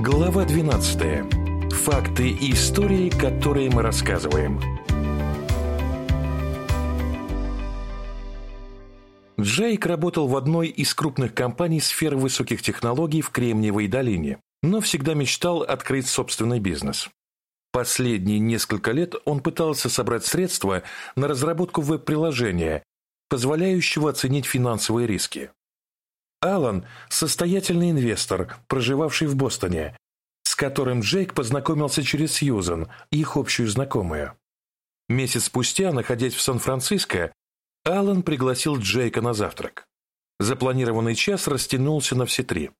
Глава 12. Факты и истории, которые мы рассказываем. Джейк работал в одной из крупных компаний сферы высоких технологий в Кремниевой долине, но всегда мечтал открыть собственный бизнес. Последние несколько лет он пытался собрать средства на разработку веб-приложения, позволяющего оценить финансовые риски. Алан – состоятельный инвестор, проживавший в Бостоне, с которым Джейк познакомился через Сьюзан, их общую знакомую. Месяц спустя, находясь в Сан-Франциско, Алан пригласил Джейка на завтрак. Запланированный час растянулся на все три.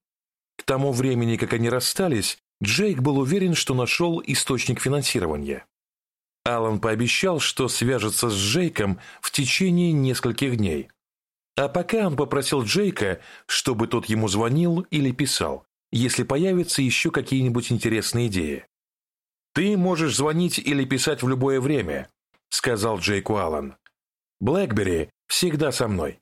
К тому времени, как они расстались, Джейк был уверен, что нашел источник финансирования. Алан пообещал, что свяжется с Джейком в течение нескольких дней – а пока он попросил Джейка, чтобы тот ему звонил или писал, если появятся еще какие-нибудь интересные идеи. «Ты можешь звонить или писать в любое время», — сказал Джейку Аллан. «Блэкбери всегда со мной».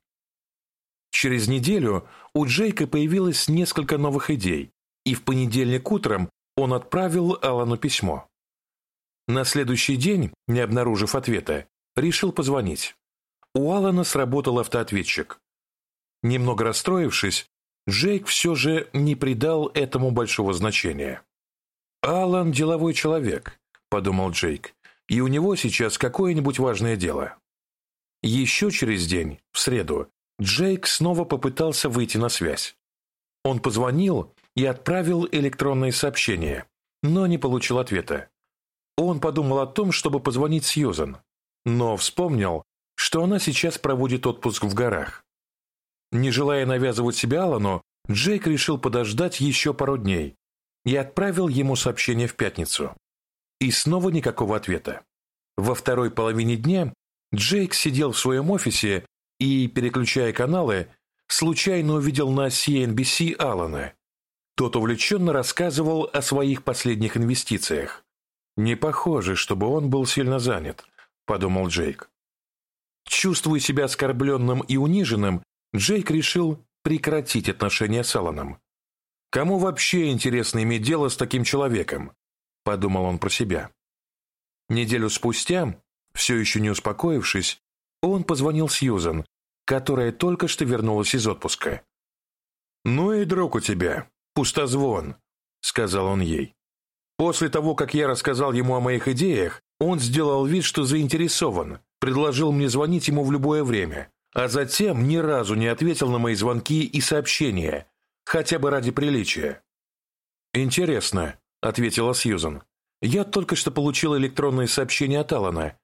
Через неделю у Джейка появилось несколько новых идей, и в понедельник утром он отправил Аллану письмо. На следующий день, не обнаружив ответа, решил позвонить. У Алана сработал автоответчик. Немного расстроившись, Джейк все же не придал этому большого значения. «Алан – деловой человек», – подумал Джейк, – «и у него сейчас какое-нибудь важное дело». Еще через день, в среду, Джейк снова попытался выйти на связь. Он позвонил и отправил электронное сообщение, но не получил ответа. Он подумал о том, чтобы позвонить Сьюзан, но вспомнил, что она сейчас проводит отпуск в горах. Не желая навязывать себя Алану, Джейк решил подождать еще пару дней и отправил ему сообщение в пятницу. И снова никакого ответа. Во второй половине дня Джейк сидел в своем офисе и, переключая каналы, случайно увидел на CNBC Алана. Тот увлеченно рассказывал о своих последних инвестициях. «Не похоже, чтобы он был сильно занят», – подумал Джейк. Чувствуя себя оскорбленным и униженным, Джейк решил прекратить отношения с Алланом. «Кому вообще интересно иметь дело с таким человеком?» – подумал он про себя. Неделю спустя, все еще не успокоившись, он позвонил Сьюзан, которая только что вернулась из отпуска. «Ну и друг у тебя, пустозвон», – сказал он ей. После того, как я рассказал ему о моих идеях, он сделал вид, что заинтересован, предложил мне звонить ему в любое время, а затем ни разу не ответил на мои звонки и сообщения, хотя бы ради приличия. «Интересно», — ответила Сьюзан. «Я только что получил электронное сообщение от Алана.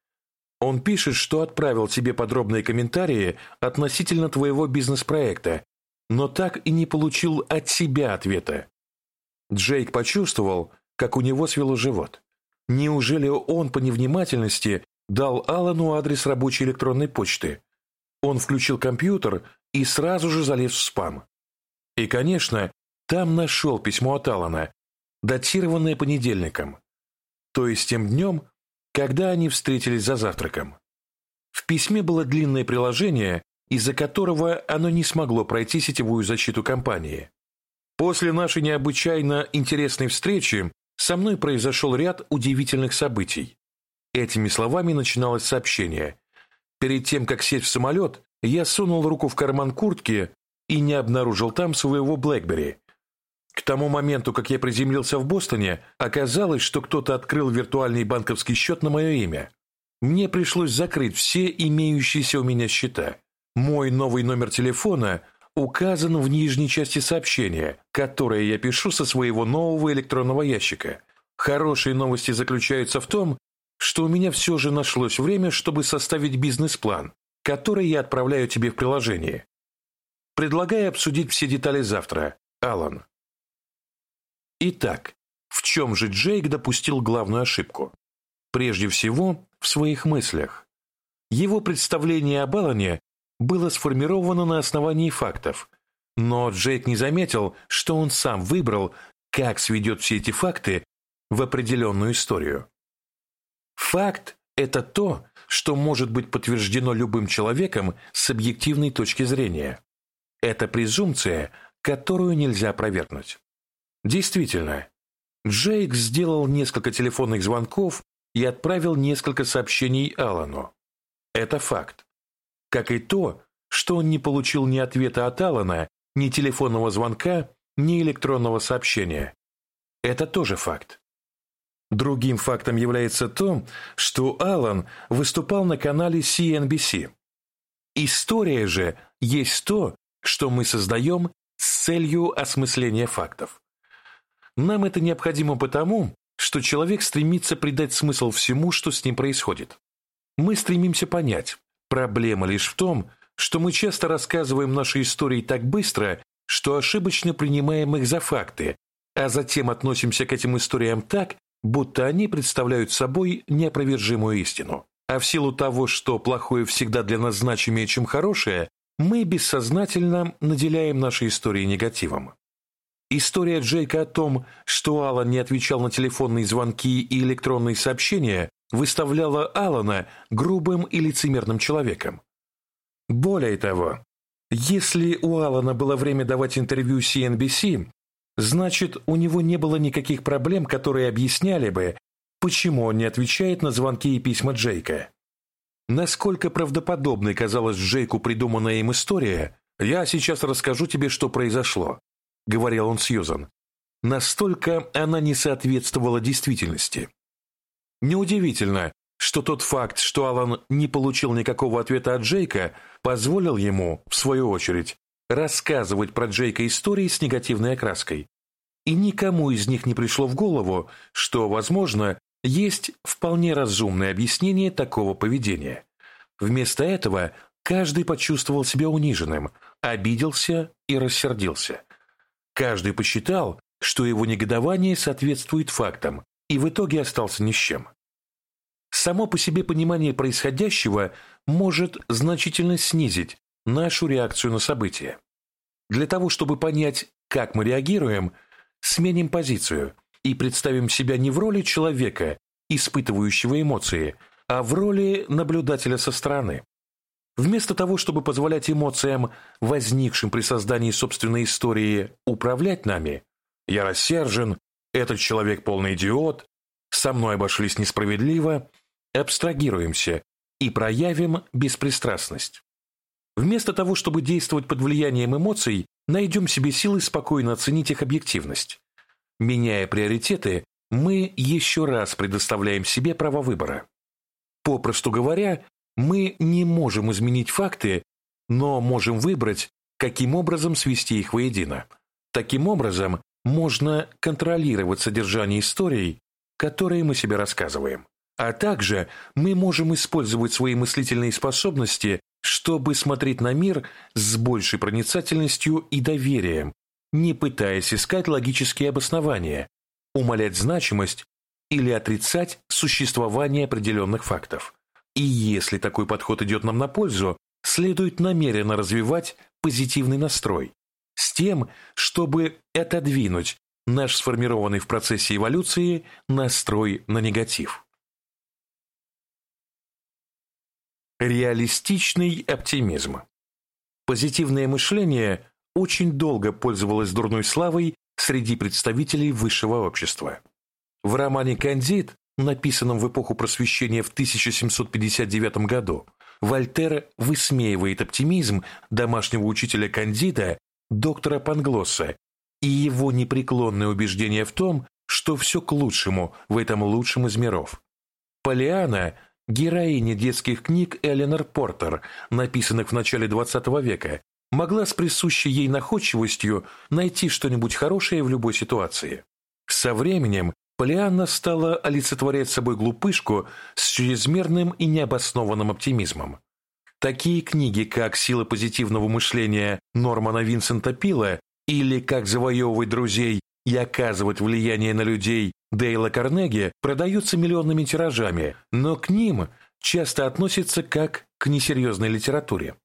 Он пишет, что отправил тебе подробные комментарии относительно твоего бизнес-проекта, но так и не получил от себя ответа». Джейк почувствовал, как у него свело живот. Неужели он по невнимательности дал Алану адрес рабочей электронной почты? Он включил компьютер и сразу же залез в спам. И, конечно, там нашел письмо от Алана, датированное понедельником, то есть тем днем, когда они встретились за завтраком. В письме было длинное приложение, из-за которого оно не смогло пройти сетевую защиту компании. После нашей необычайно интересной встречи со мной произошел ряд удивительных событий. Этими словами начиналось сообщение. Перед тем, как сесть в самолет, я сунул руку в карман куртки и не обнаружил там своего Блэкбери. К тому моменту, как я приземлился в Бостоне, оказалось, что кто-то открыл виртуальный банковский счет на мое имя. Мне пришлось закрыть все имеющиеся у меня счета. Мой новый номер телефона указан в нижней части сообщения, которое я пишу со своего нового электронного ящика. Хорошие новости заключаются в том, что у меня все же нашлось время, чтобы составить бизнес-план, который я отправляю тебе в приложение. Предлагаю обсудить все детали завтра, Алан. Итак, в чем же Джейк допустил главную ошибку? Прежде всего, в своих мыслях. Его представление об Алане было сформировано на основании фактов, но Джейк не заметил, что он сам выбрал, как сведет все эти факты в определенную историю. Факт – это то, что может быть подтверждено любым человеком с объективной точки зрения. Это презумпция, которую нельзя опровергнуть. Действительно, Джейк сделал несколько телефонных звонков и отправил несколько сообщений Аллану. Это факт. Как и то, что он не получил ни ответа от Аллана, ни телефонного звонка, ни электронного сообщения. Это тоже факт. Другим фактом является то, что Аллан выступал на канале CNBC. История же есть то, что мы создаем с целью осмысления фактов. Нам это необходимо потому, что человек стремится придать смысл всему, что с ним происходит. Мы стремимся понять, проблема лишь в том, что мы часто рассказываем наши истории так быстро, что ошибочно принимаем их за факты, а затем относимся к этим историям так, будто они представляют собой неопровержимую истину. А в силу того, что плохое всегда для нас значимее, чем хорошее, мы бессознательно наделяем наши истории негативом. История Джейка о том, что Алан не отвечал на телефонные звонки и электронные сообщения, выставляла Алана грубым и лицемерным человеком. Более того, если у Алана было время давать интервью CNBC, значит, у него не было никаких проблем, которые объясняли бы, почему он не отвечает на звонки и письма Джейка. Насколько правдоподобной казалась Джейку придуманная им история, я сейчас расскажу тебе, что произошло. — говорил он Сьюзан. Настолько она не соответствовала действительности. Неудивительно, что тот факт, что Алан не получил никакого ответа от Джейка, позволил ему, в свою очередь, рассказывать про Джейка истории с негативной окраской. И никому из них не пришло в голову, что, возможно, есть вполне разумное объяснение такого поведения. Вместо этого каждый почувствовал себя униженным, обиделся и рассердился. Каждый посчитал, что его негодование соответствует фактам, и в итоге остался ни с чем. Само по себе понимание происходящего может значительно снизить нашу реакцию на события. Для того, чтобы понять, как мы реагируем, сменим позицию и представим себя не в роли человека, испытывающего эмоции, а в роли наблюдателя со стороны. Вместо того, чтобы позволять эмоциям, возникшим при создании собственной истории, управлять нами, я рассержен, этот человек полный идиот, со мной обошлись несправедливо, абстрагируемся и проявим беспристрастность. Вместо того, чтобы действовать под влиянием эмоций, найдем себе силы спокойно оценить их объективность. Меняя приоритеты, мы еще раз предоставляем себе право выбора. Попросту говоря, мы не можем изменить факты, но можем выбрать, каким образом свести их воедино. Таким образом, можно контролировать содержание историй, которые мы себе рассказываем. А также мы можем использовать свои мыслительные способности, чтобы смотреть на мир с большей проницательностью и доверием, не пытаясь искать логические обоснования, умалять значимость или отрицать существование определенных фактов. И если такой подход идет нам на пользу, следует намеренно развивать позитивный настрой с тем, чтобы отодвинуть наш сформированный в процессе эволюции настрой на негатив. Реалистичный оптимизм. Позитивное мышление очень долго пользовалось дурной славой среди представителей высшего общества. В романе «Кандид» написанном в эпоху просвещения в 1759 году, Вольтер высмеивает оптимизм домашнего учителя Кандида, доктора Панглосса, и его непреклонное убеждение в том, что все к лучшему в этом лучшем из миров. Полиана – героиня детских книг Эленор Портер, написанных в начале XX века, могла с присущей ей находчивостью найти что-нибудь хорошее в любой ситуации. Со временем Полианна стала олицетворять собой глупышку с чрезмерным и необоснованным оптимизмом. Такие книги, как «Сила позитивного мышления» Нормана Винсента Пила или «Как завоевывать друзей и оказывать влияние на людей» Дейла Карнеги, продаются миллионными тиражами, но к ним часто относятся как к несерьезной литературе.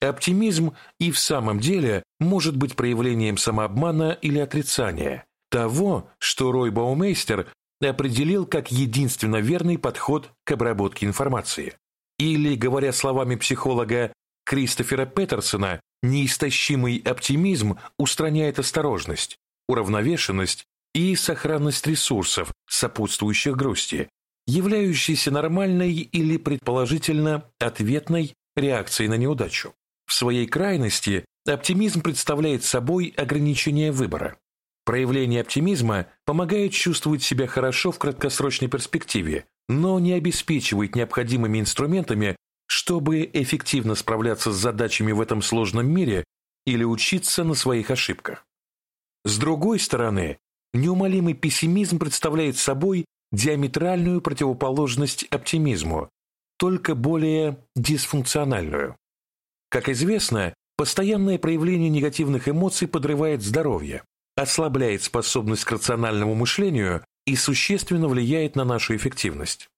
Оптимизм и в самом деле может быть проявлением самообмана или отрицания – того, что Рой Баумейстер определил как единственно верный подход к обработке информации. Или, говоря словами психолога Кристофера Петерсона, неистощимый оптимизм устраняет осторожность, уравновешенность и сохранность ресурсов, сопутствующих грусти, являющейся нормальной или предположительно ответной реакцией на неудачу. В своей крайности оптимизм представляет собой ограничение выбора. Проявление оптимизма помогает чувствовать себя хорошо в краткосрочной перспективе, но не обеспечивает необходимыми инструментами, чтобы эффективно справляться с задачами в этом сложном мире или учиться на своих ошибках. С другой стороны, неумолимый пессимизм представляет собой диаметральную противоположность оптимизму, только более дисфункциональную. Как известно, постоянное проявление негативных эмоций подрывает здоровье, ослабляет способность к рациональному мышлению и существенно влияет на нашу эффективность.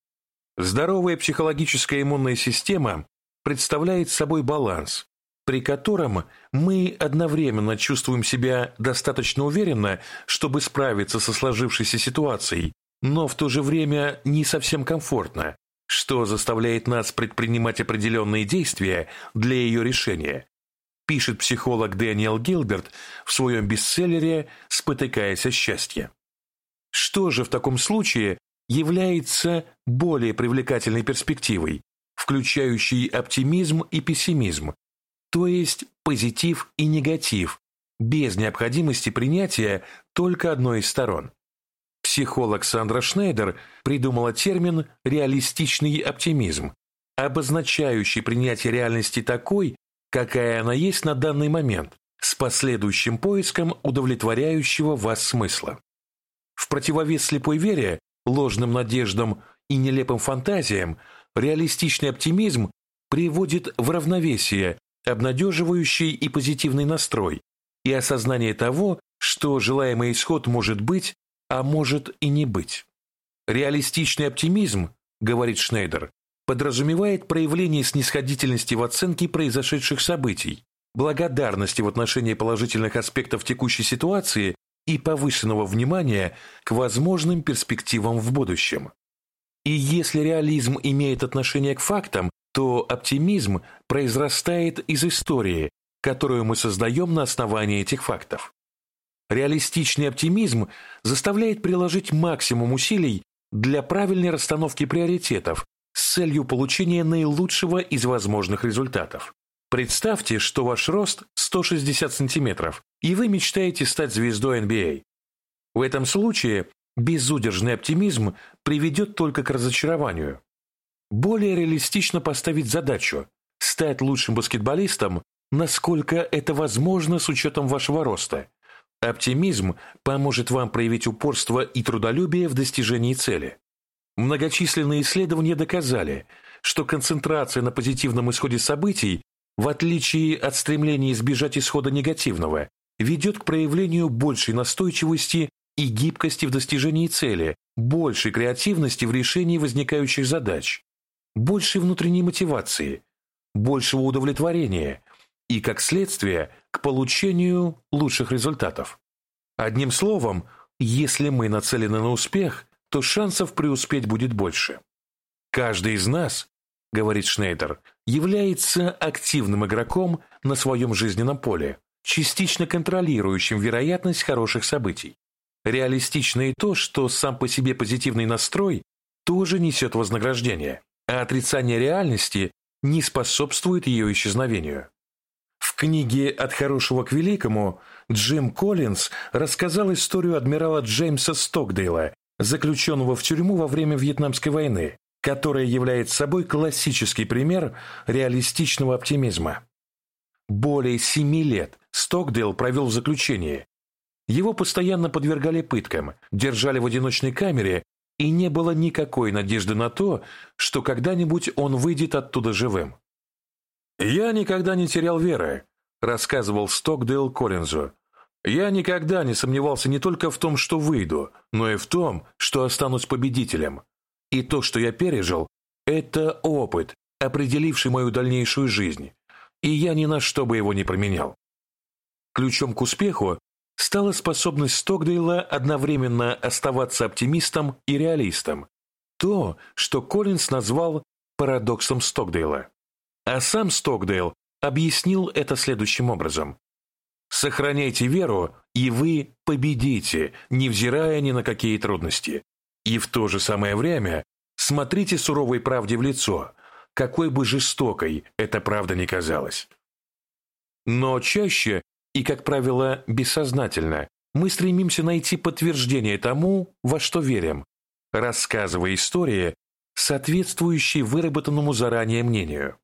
Здоровая психологическая иммунная система представляет собой баланс, при котором мы одновременно чувствуем себя достаточно уверенно, чтобы справиться со сложившейся ситуацией, но в то же время не совсем комфортно, что заставляет нас предпринимать определенные действия для ее решения, пишет психолог Дэниел Гилберт в своем бестселлере «Спотыкаясь о счастье». Что же в таком случае является более привлекательной перспективой, включающей оптимизм и пессимизм, то есть позитив и негатив, без необходимости принятия только одной из сторон. Психолог Сандра Шнейдер придумала термин «реалистичный оптимизм», обозначающий принятие реальности такой, какая она есть на данный момент, с последующим поиском удовлетворяющего вас смысла. В противовес слепой вере, ложным надеждам и нелепым фантазиям, реалистичный оптимизм приводит в равновесие обнадеживающий и позитивный настрой и осознание того, что желаемый исход может быть, а может и не быть. Реалистичный оптимизм, говорит Шнейдер, подразумевает проявление снисходительности в оценке произошедших событий, благодарности в отношении положительных аспектов текущей ситуации и повышенного внимания к возможным перспективам в будущем. И если реализм имеет отношение к фактам, то оптимизм произрастает из истории, которую мы создаем на основании этих фактов. Реалистичный оптимизм заставляет приложить максимум усилий для правильной расстановки приоритетов с целью получения наилучшего из возможных результатов. Представьте, что ваш рост 160 сантиметров, и вы мечтаете стать звездой NBA. В этом случае безудержный оптимизм приведет только к разочарованию. Более реалистично поставить задачу – стать лучшим баскетболистом, насколько это возможно с учетом вашего роста. Оптимизм поможет вам проявить упорство и трудолюбие в достижении цели. Многочисленные исследования доказали, что концентрация на позитивном исходе событий, в отличие от стремления избежать исхода негативного, ведет к проявлению большей настойчивости и гибкости в достижении цели, большей креативности в решении возникающих задач, большей внутренней мотивации, большего удовлетворения и, как следствие, к получению лучших результатов. Одним словом, если мы нацелены на успех, то шансов преуспеть будет больше. Каждый из нас, говорит Шнейдер, является активным игроком на своем жизненном поле, частично контролирующим вероятность хороших событий. Реалистично и то, что сам по себе позитивный настрой тоже несет вознаграждение а отрицание реальности не способствует ее исчезновению. В книге «От хорошего к великому» Джим Коллинз рассказал историю адмирала Джеймса Стокдейла, заключенного в тюрьму во время Вьетнамской войны, которая является собой классический пример реалистичного оптимизма. Более семи лет Стокдейл провел в заключении. Его постоянно подвергали пыткам, держали в одиночной камере и не было никакой надежды на то, что когда-нибудь он выйдет оттуда живым. «Я никогда не терял веры», – рассказывал Стокдейл Коллинзу. «Я никогда не сомневался не только в том, что выйду, но и в том, что останусь победителем. И то, что я пережил, это опыт, определивший мою дальнейшую жизнь, и я ни на что бы его не променял. Ключом к успеху стала способность Стокдейла одновременно оставаться оптимистом и реалистом, то, что Коллинс назвал парадоксом Стокдейла. А сам Стокдейл объяснил это следующим образом. Сохраняйте веру, и вы победите, невзирая ни на какие трудности. И в то же самое время смотрите суровой правде в лицо, какой бы жестокой эта правда ни казалась. Но чаще, и, как правило, бессознательно, мы стремимся найти подтверждение тому, во что верим, рассказывая истории, соответствующие выработанному заранее мнению.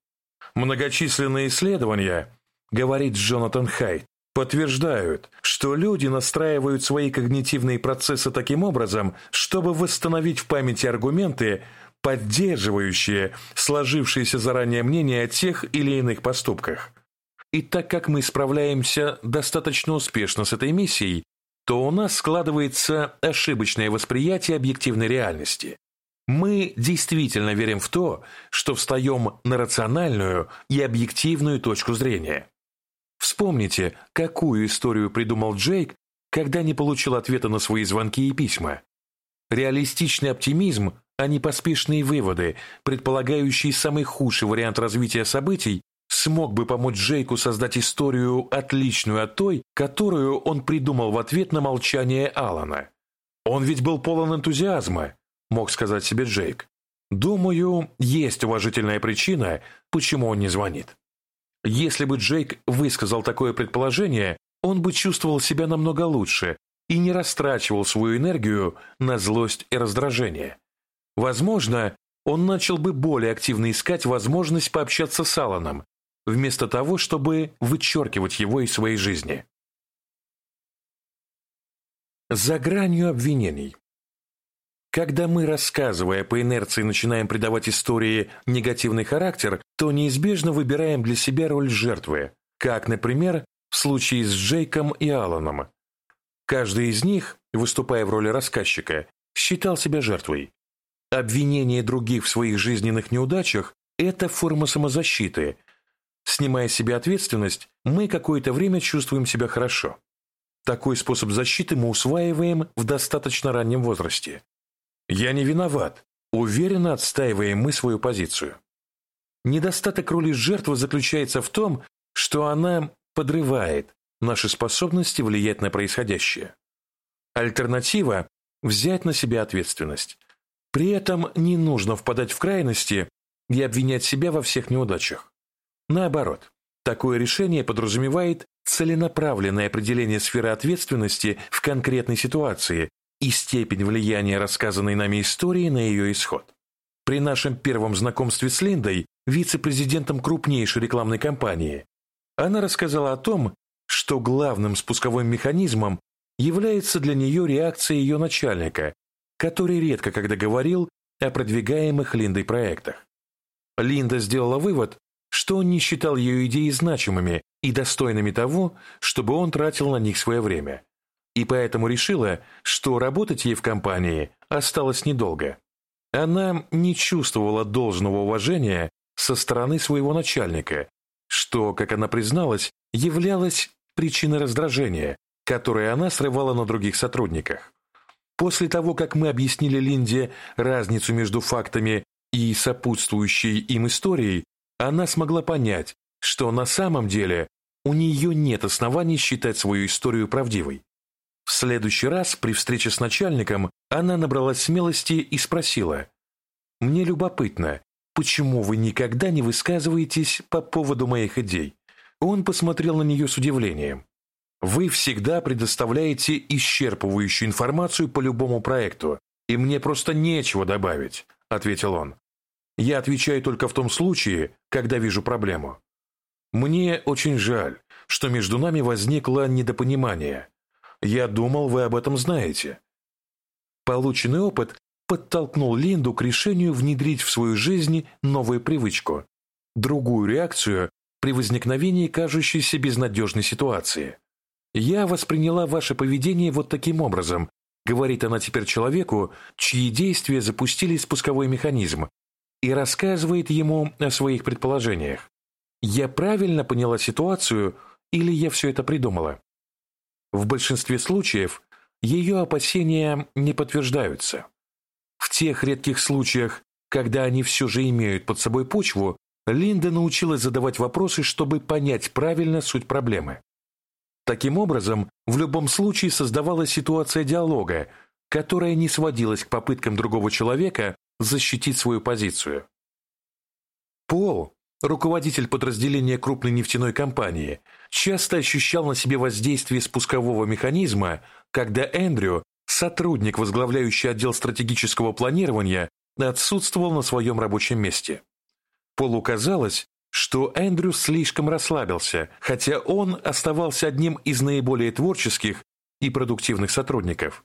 Многочисленные исследования, говорит Джонатан Хайт, подтверждают, что люди настраивают свои когнитивные процессы таким образом, чтобы восстановить в памяти аргументы, поддерживающие сложившееся заранее мнение о тех или иных поступках. И так как мы справляемся достаточно успешно с этой миссией, то у нас складывается ошибочное восприятие объективной реальности. Мы действительно верим в то, что встаем на рациональную и объективную точку зрения. Вспомните, какую историю придумал Джейк, когда не получил ответа на свои звонки и письма. Реалистичный оптимизм, а не поспешные выводы, предполагающие самый худший вариант развития событий, смог бы помочь Джейку создать историю, отличную от той, которую он придумал в ответ на молчание Алана. Он ведь был полон энтузиазма, мог сказать себе Джейк. Думаю, есть уважительная причина, почему он не звонит. Если бы Джейк высказал такое предположение, он бы чувствовал себя намного лучше и не растрачивал свою энергию на злость и раздражение. Возможно, он начал бы более активно искать возможность пообщаться с Алланом, вместо того, чтобы вычеркивать его из своей жизни. За гранью обвинений. Когда мы, рассказывая по инерции, начинаем придавать истории негативный характер, то неизбежно выбираем для себя роль жертвы, как, например, в случае с Джейком и Алланом. Каждый из них, выступая в роли рассказчика, считал себя жертвой. Обвинение других в своих жизненных неудачах – это форма самозащиты. Снимая с себя ответственность, мы какое-то время чувствуем себя хорошо. Такой способ защиты мы усваиваем в достаточно раннем возрасте. «Я не виноват», уверенно отстаиваем мы свою позицию. Недостаток роли жертвы заключается в том, что она подрывает наши способности влиять на происходящее. Альтернатива – взять на себя ответственность. При этом не нужно впадать в крайности и обвинять себя во всех неудачах. Наоборот, такое решение подразумевает целенаправленное определение сферы ответственности в конкретной ситуации и степень влияния рассказанной нами истории на ее исход. При нашем первом знакомстве с Линдой, вице-президентом крупнейшей рекламной кампании, она рассказала о том, что главным спусковым механизмом является для нее реакция ее начальника, который редко когда говорил о продвигаемых Линдой проектах. Линда сделала вывод, что он не считал ее идеи значимыми и достойными того, чтобы он тратил на них свое время и поэтому решила, что работать ей в компании осталось недолго. Она не чувствовала должного уважения со стороны своего начальника, что, как она призналась, являлось причиной раздражения, которое она срывала на других сотрудниках. После того, как мы объяснили Линде разницу между фактами и сопутствующей им историей, она смогла понять, что на самом деле у нее нет оснований считать свою историю правдивой. В следующий раз при встрече с начальником она набралась смелости и спросила, «Мне любопытно, почему вы никогда не высказываетесь по поводу моих идей?» Он посмотрел на нее с удивлением. «Вы всегда предоставляете исчерпывающую информацию по любому проекту, и мне просто нечего добавить», — ответил он. «Я отвечаю только в том случае, когда вижу проблему. Мне очень жаль, что между нами возникло недопонимание. Я думал, вы об этом знаете. Полученный опыт подтолкнул Линду к решению внедрить в свою жизнь новую привычку, другую реакцию при возникновении кажущейся безнадежной ситуации. «Я восприняла ваше поведение вот таким образом», говорит она теперь человеку, чьи действия запустили спусковой механизм, и рассказывает ему о своих предположениях. «Я правильно поняла ситуацию или я все это придумала?» В большинстве случаев ее опасения не подтверждаются. В тех редких случаях, когда они все же имеют под собой почву, Линда научилась задавать вопросы, чтобы понять правильно суть проблемы. Таким образом, в любом случае создавалась ситуация диалога, которая не сводилась к попыткам другого человека защитить свою позицию. Пол, руководитель подразделения крупной нефтяной компании, часто ощущал на себе воздействие спускового механизма, когда Эндрю, сотрудник, возглавляющий отдел стратегического планирования, отсутствовал на своем рабочем месте. Полу казалось, что Эндрю слишком расслабился, хотя он оставался одним из наиболее творческих и продуктивных сотрудников.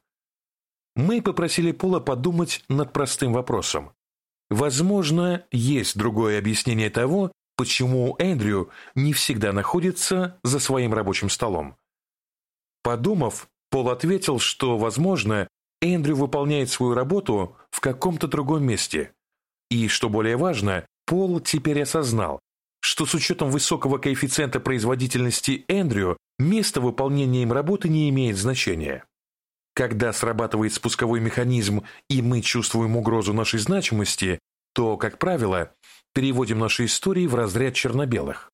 Мы попросили Пола подумать над простым вопросом. Возможно, есть другое объяснение того, почему Эндрю не всегда находится за своим рабочим столом. Подумав, Пол ответил, что, возможно, Эндрю выполняет свою работу в каком-то другом месте. И, что более важно, Пол теперь осознал, что с учетом высокого коэффициента производительности Эндрю место выполнения им работы не имеет значения. Когда срабатывает спусковой механизм и мы чувствуем угрозу нашей значимости, то, как правило, переводим наши истории в разряд черно-белых.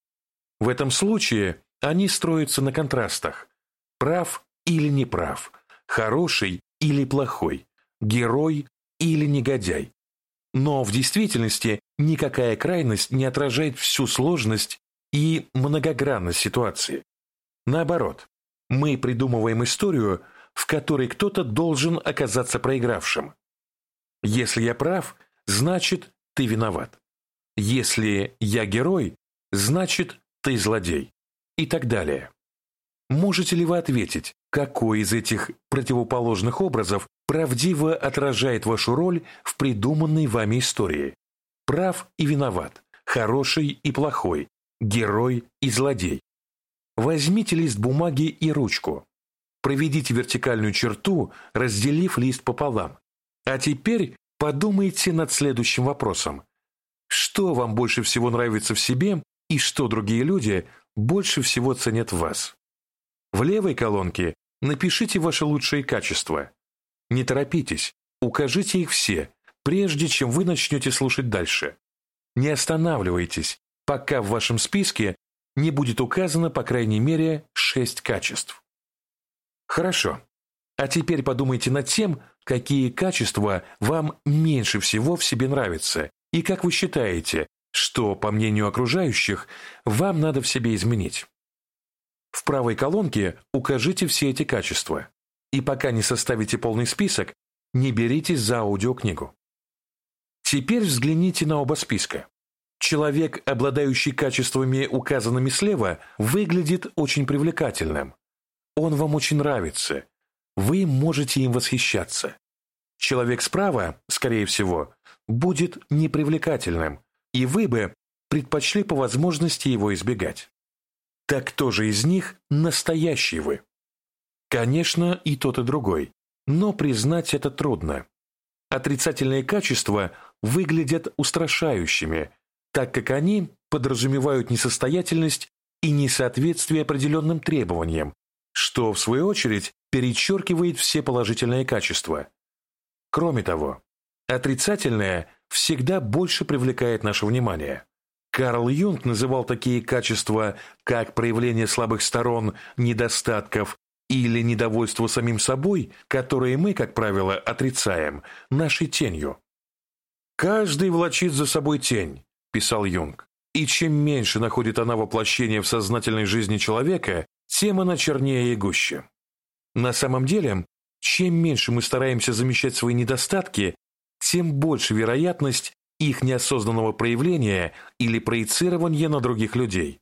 В этом случае они строятся на контрастах. Прав или неправ, хороший или плохой, герой или негодяй. Но в действительности никакая крайность не отражает всю сложность и многогранность ситуации. Наоборот, мы придумываем историю, в которой кто-то должен оказаться проигравшим. Если я прав, значит, ты виноват. Если я герой, значит, ты злодей. И так далее. Можете ли вы ответить, какой из этих противоположных образов правдиво отражает вашу роль в придуманной вами истории? Прав и виноват, хороший и плохой, герой и злодей. Возьмите лист бумаги и ручку. Проведите вертикальную черту, разделив лист пополам. А теперь подумайте над следующим вопросом. Что вам больше всего нравится в себе и что другие люди больше всего ценят в вас? В левой колонке напишите ваши лучшие качества. Не торопитесь, укажите их все, прежде чем вы начнете слушать дальше. Не останавливайтесь, пока в вашем списке не будет указано по крайней мере шесть качеств. Хорошо. А теперь подумайте над тем, какие качества вам меньше всего в себе нравятся, и как вы считаете, что, по мнению окружающих, вам надо в себе изменить. В правой колонке укажите все эти качества. И пока не составите полный список, не беритесь за аудиокнигу. Теперь взгляните на оба списка. Человек, обладающий качествами, указанными слева, выглядит очень привлекательным. Он вам очень нравится. Вы можете им восхищаться. Человек справа, скорее всего, будет непривлекательным, и вы бы предпочли по возможности его избегать. Так кто же из них настоящий вы? Конечно, и тот, и другой, но признать это трудно. Отрицательные качества выглядят устрашающими, так как они подразумевают несостоятельность и несоответствие определенным требованиям, что, в свою очередь, перечеркивает все положительные качества. Кроме того, отрицательное всегда больше привлекает наше внимание. Карл Юнг называл такие качества, как проявление слабых сторон, недостатков или недовольство самим собой, которые мы, как правило, отрицаем, нашей тенью. «Каждый влачит за собой тень», – писал Юнг. «И чем меньше находит она воплощение в сознательной жизни человека, тем она чернее и гуще». На самом деле, чем меньше мы стараемся замещать свои недостатки, тем больше вероятность их неосознанного проявления или проецирования на других людей.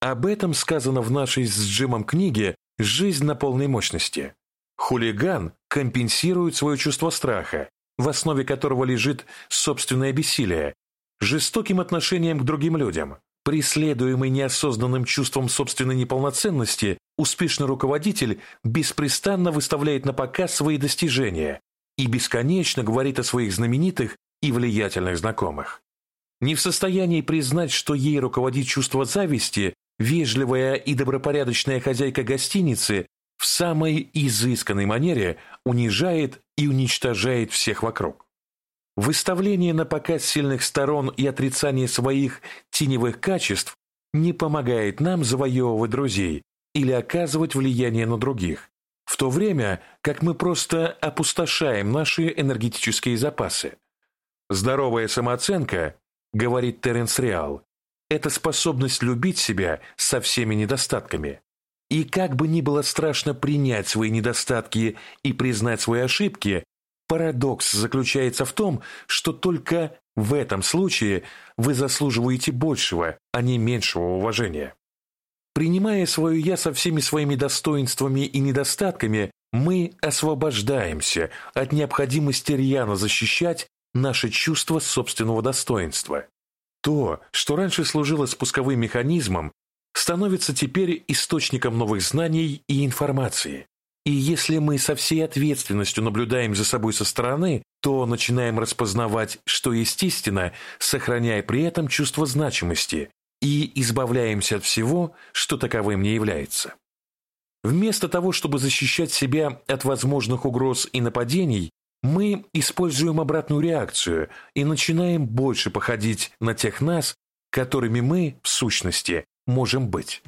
Об этом сказано в нашей с Джимом книге «Жизнь на полной мощности». Хулиган компенсирует свое чувство страха, в основе которого лежит собственное бессилие, жестоким отношением к другим людям. Преследуемый неосознанным чувством собственной неполноценности, успешный руководитель беспрестанно выставляет на показ свои достижения и бесконечно говорит о своих знаменитых и влиятельных знакомых. Не в состоянии признать, что ей руководит чувство зависти, вежливая и добропорядочная хозяйка гостиницы в самой изысканной манере унижает и уничтожает всех вокруг. Выставление на показ сильных сторон и отрицание своих теневых качеств не помогает нам завоевывать друзей, или оказывать влияние на других, в то время как мы просто опустошаем наши энергетические запасы. Здоровая самооценка, говорит Теренс Реал, это способность любить себя со всеми недостатками. И как бы ни было страшно принять свои недостатки и признать свои ошибки, парадокс заключается в том, что только в этом случае вы заслуживаете большего, а не меньшего уважения. Принимая свое «я» со всеми своими достоинствами и недостатками, мы освобождаемся от необходимости рьяно защищать наше чувство собственного достоинства. То, что раньше служило спусковым механизмом, становится теперь источником новых знаний и информации. И если мы со всей ответственностью наблюдаем за собой со стороны, то начинаем распознавать, что естественно, сохраняя при этом чувство значимости, и избавляемся от всего, что таковым не является. Вместо того, чтобы защищать себя от возможных угроз и нападений, мы используем обратную реакцию и начинаем больше походить на тех нас, которыми мы, в сущности, можем быть.